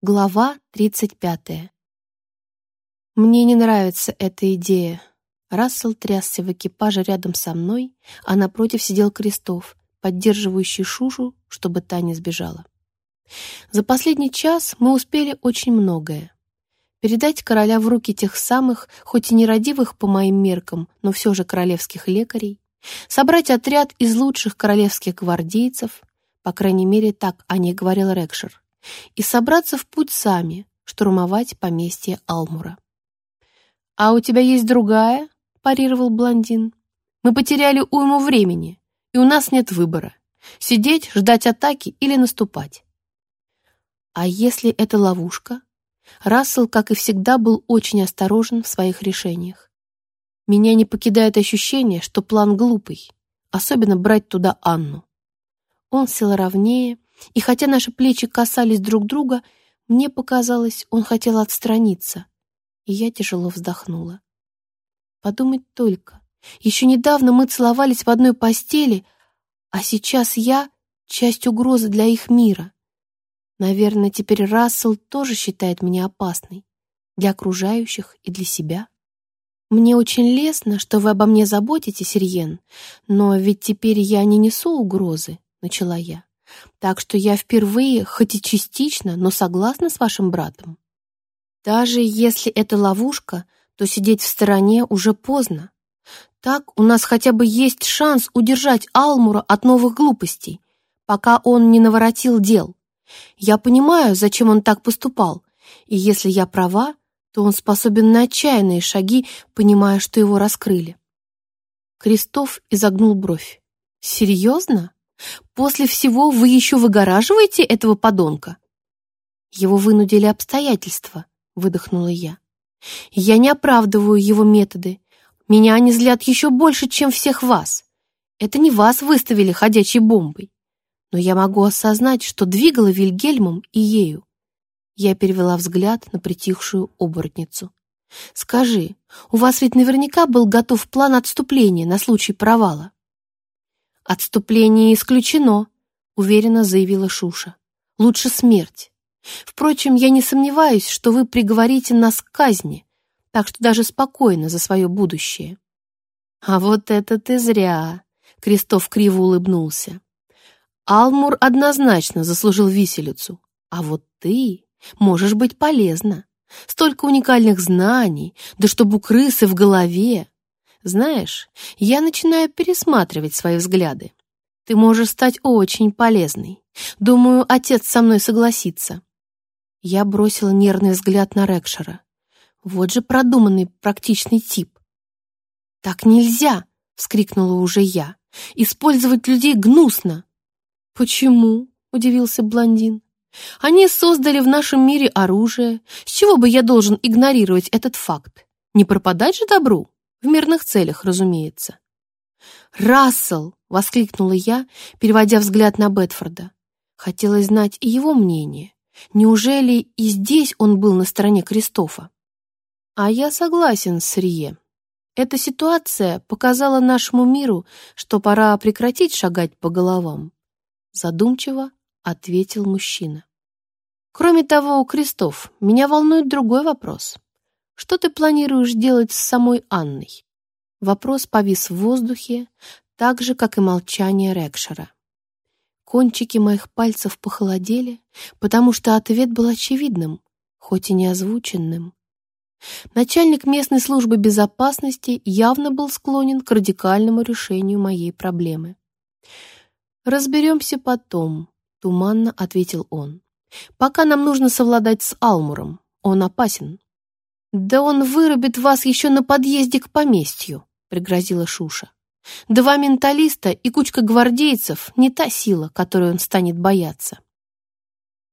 Глава 35. Мне не нравится эта идея. Рассел трясся в экипаже рядом со мной, а напротив сидел Крестов, поддерживающий Шушу, чтобы та не сбежала. За последний час мы успели очень многое. Передать короля в руки тех самых, хоть и нерадивых по моим меркам, но все же королевских лекарей, собрать отряд из лучших королевских гвардейцев, по крайней мере, так о них говорил Рекшер, и собраться в путь сами, штурмовать поместье Алмура. «А у тебя есть другая?» — парировал блондин. «Мы потеряли уйму времени, и у нас нет выбора. Сидеть, ждать атаки или наступать». А если это ловушка? Рассел, как и всегда, был очень осторожен в своих решениях. Меня не покидает ощущение, что план глупый, особенно брать туда Анну. Он сел ровнее, и хотя наши плечи касались друг друга, мне показалось, он хотел отстраниться, и я тяжело вздохнула. Подумать только, еще недавно мы целовались в одной постели, а сейчас я — часть угрозы для их мира. Наверное, теперь Рассел тоже считает меня опасной для окружающих и для себя. Мне очень лестно, что вы обо мне заботитесь, Риен, но ведь теперь я не несу угрозы, — начала я. Так что я впервые, хоть и частично, но согласна с вашим братом. Даже если это ловушка, то сидеть в стороне уже поздно. Так у нас хотя бы есть шанс удержать Алмура от новых глупостей, пока он не наворотил дел. Я понимаю, зачем он так поступал, и если я права, то он способен на отчаянные шаги, понимая, что его раскрыли. Крестов изогнул бровь. «Серьезно?» После всего вы еще выгораживаете этого подонка?» «Его вынудили обстоятельства», — выдохнула я. «Я не оправдываю его методы. Меня они злят еще больше, чем всех вас. Это не вас выставили ходячей бомбой. Но я могу осознать, что двигала Вильгельмом и ею». Я перевела взгляд на притихшую оборотницу. «Скажи, у вас ведь наверняка был готов план отступления на случай провала?» «Отступление исключено», — уверенно заявила Шуша. «Лучше смерть. Впрочем, я не сомневаюсь, что вы приговорите нас к казни, так что даже спокойно за свое будущее». «А вот это ты зря», — Крестов криво улыбнулся. «Алмур однозначно заслужил виселицу, а вот ты можешь быть полезна. Столько уникальных знаний, да чтоб у крысы в голове. Знаешь, я начинаю пересматривать свои взгляды. Ты можешь стать очень полезной. Думаю, отец со мной согласится. Я бросила нервный взгляд на Рекшера. Вот же продуманный, практичный тип. «Так нельзя!» — вскрикнула уже я. «Использовать людей гнусно!» «Почему?» — удивился блондин. «Они создали в нашем мире оружие. С чего бы я должен игнорировать этот факт? Не пропадать же добру?» В мирных целях, разумеется. «Рассел!» — воскликнула я, переводя взгляд на Бетфорда. Хотелось знать и его мнение. Неужели и здесь он был на стороне Кристофа? А я согласен с Рие. Эта ситуация показала нашему миру, что пора прекратить шагать по головам. Задумчиво ответил мужчина. Кроме того, Кристоф, меня волнует другой вопрос. Что ты планируешь делать с самой Анной? Вопрос повис в воздухе, так же, как и молчание Рекшера. Кончики моих пальцев похолодели, потому что ответ был очевидным, хоть и не озвученным. Начальник местной службы безопасности явно был склонен к радикальному решению моей проблемы. «Разберемся потом», — туманно ответил он. «Пока нам нужно совладать с Алмуром. Он опасен». «Да он вырубит вас еще на подъезде к поместью», — пригрозила Шуша. «Два менталиста и кучка гвардейцев — не та сила, которой он станет бояться».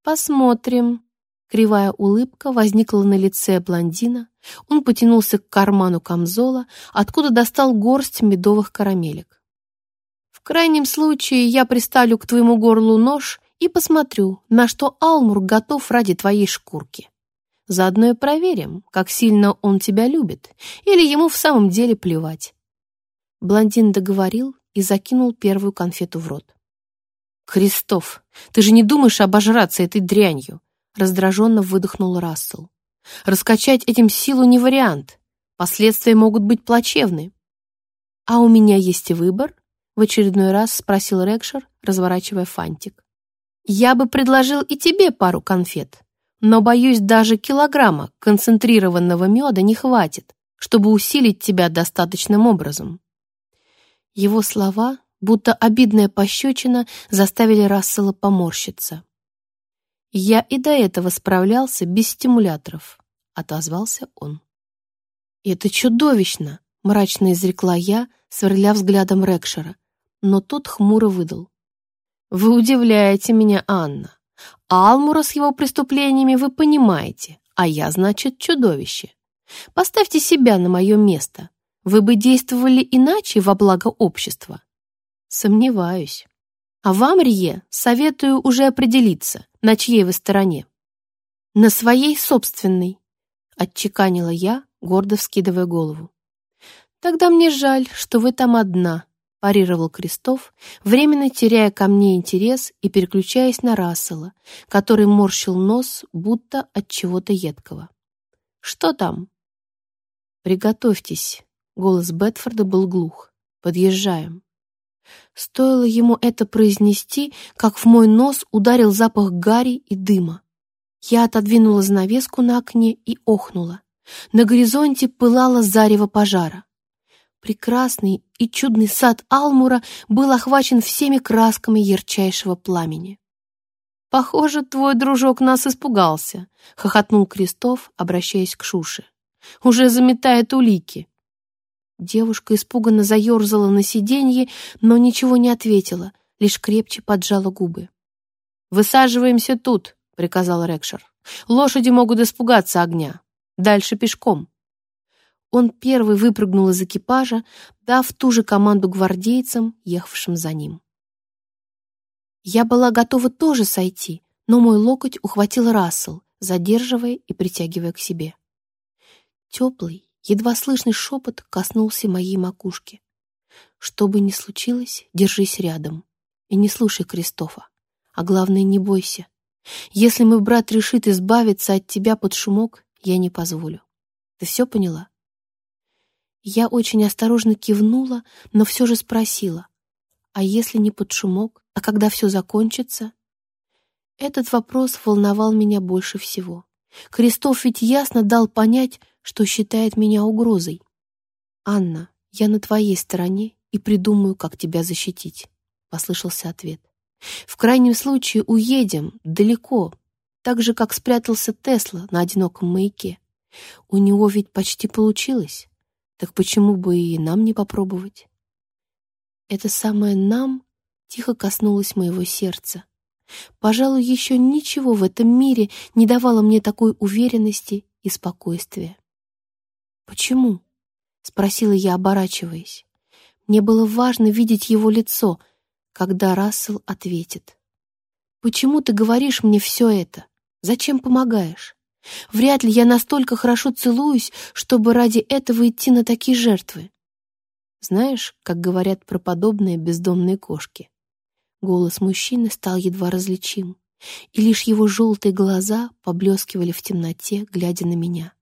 «Посмотрим». Кривая улыбка возникла на лице блондина. Он потянулся к карману камзола, откуда достал горсть медовых карамелек. «В крайнем случае я приставлю к твоему горлу нож и посмотрю, на что Алмур готов ради твоей шкурки». Заодно и проверим, как сильно он тебя любит, или ему в самом деле плевать. Блондин договорил и закинул первую конфету в рот. «Крестов, ты же не думаешь обожраться этой дрянью?» раздраженно выдохнул Рассел. Раскачать этим силу не вариант. Последствия могут быть плачевны. А у меня есть выбор? В очередной раз спросил Рекшер, разворачивая фантик. Я бы предложил и тебе пару конфет, но, боюсь, даже килограмма концентрированного меда не хватит, чтобы усилить тебя достаточным образом. Его слова, будто обидная пощечина, заставили Рассела поморщиться. «Я и до этого справлялся без стимуляторов», — отозвался он. «Это чудовищно!» — мрачно изрекла я, сверля взглядом Рекшера, но тот хмуро выдал. «Вы удивляете меня, Анна. Алмура с его преступлениями вы понимаете, а я, значит, чудовище. Поставьте себя на мое место. Вы бы действовали иначе во благо общества?» «Сомневаюсь. А вам, Рие, советую уже определиться, на чьей вы стороне. На своей собственной, отчеканила я, гордо вскидывая голову. Тогда мне жаль, что вы там одна, парировал Крестов, временно теряя ко мне интерес и переключаясь на Рассела, который морщил нос, будто от чего-то едкого. Что там? Приготовьтесь. Голос Бетфорда был глух. Подъезжаем. Стоило ему это произнести, как в мой нос ударил запах гари и дыма. Я отодвинула занавеску на окне и охнула. На горизонте пылало зарево пожара. Прекрасный и чудный сад Алмура был охвачен всеми красками ярчайшего пламени. «Похоже, твой дружок нас испугался», — хохотнул Крестов, обращаясь к Шуше. «Уже заметает улики. Девушка испуганно заерзала на сиденье, но ничего не ответила, лишь крепче поджала губы. «Высаживаемся тут», — приказал Рекшер. «Лошади могут испугаться огня. Дальше пешком». Он первый выпрыгнул из экипажа, дав ту же команду гвардейцам, ехавшим за ним. Я была готова тоже сойти, но мой локоть ухватил Рассел, задерживая и притягивая к себе. Теплый, Едва слышный шепот коснулся моей макушки. Что бы ни случилось, держись рядом и не слушай Кристофа. А главное, не бойся. Если мой брат решит избавиться от тебя под шумок, я не позволю. Ты все поняла? Я очень осторожно кивнула, но все же спросила. А если не под шумок, а когда все закончится? Этот вопрос волновал меня больше всего. Кристоф ведь ясно дал понять, что считает меня угрозой. «Анна, я на твоей стороне и придумаю, как тебя защитить», — послышался ответ. «В крайнем случае уедем далеко, так же, как спрятался Тесла на одиноком маяке. У него ведь почти получилось, так почему бы и нам не попробовать?» Это самое «нам» тихо коснулось моего сердца. Пожалуй, еще ничего в этом мире не давало мне такой уверенности и спокойствия. «Почему?» — спросила я, оборачиваясь. Мне было важно видеть его лицо, когда Рассел ответит. «Почему ты говоришь мне все это? Зачем помогаешь? Вряд ли я настолько хорошо целуюсь, чтобы ради этого идти на такие жертвы. Знаешь, как говорят про подобные бездомные кошки?» Голос мужчины стал едва различим, и лишь его желтые глаза поблескивали в темноте, глядя на меня.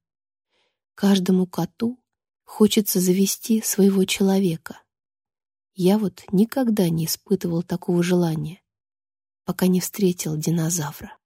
Каждому коту хочется завести своего человека. Я вот никогда не испытывал такого желания, пока не встретил динозавра.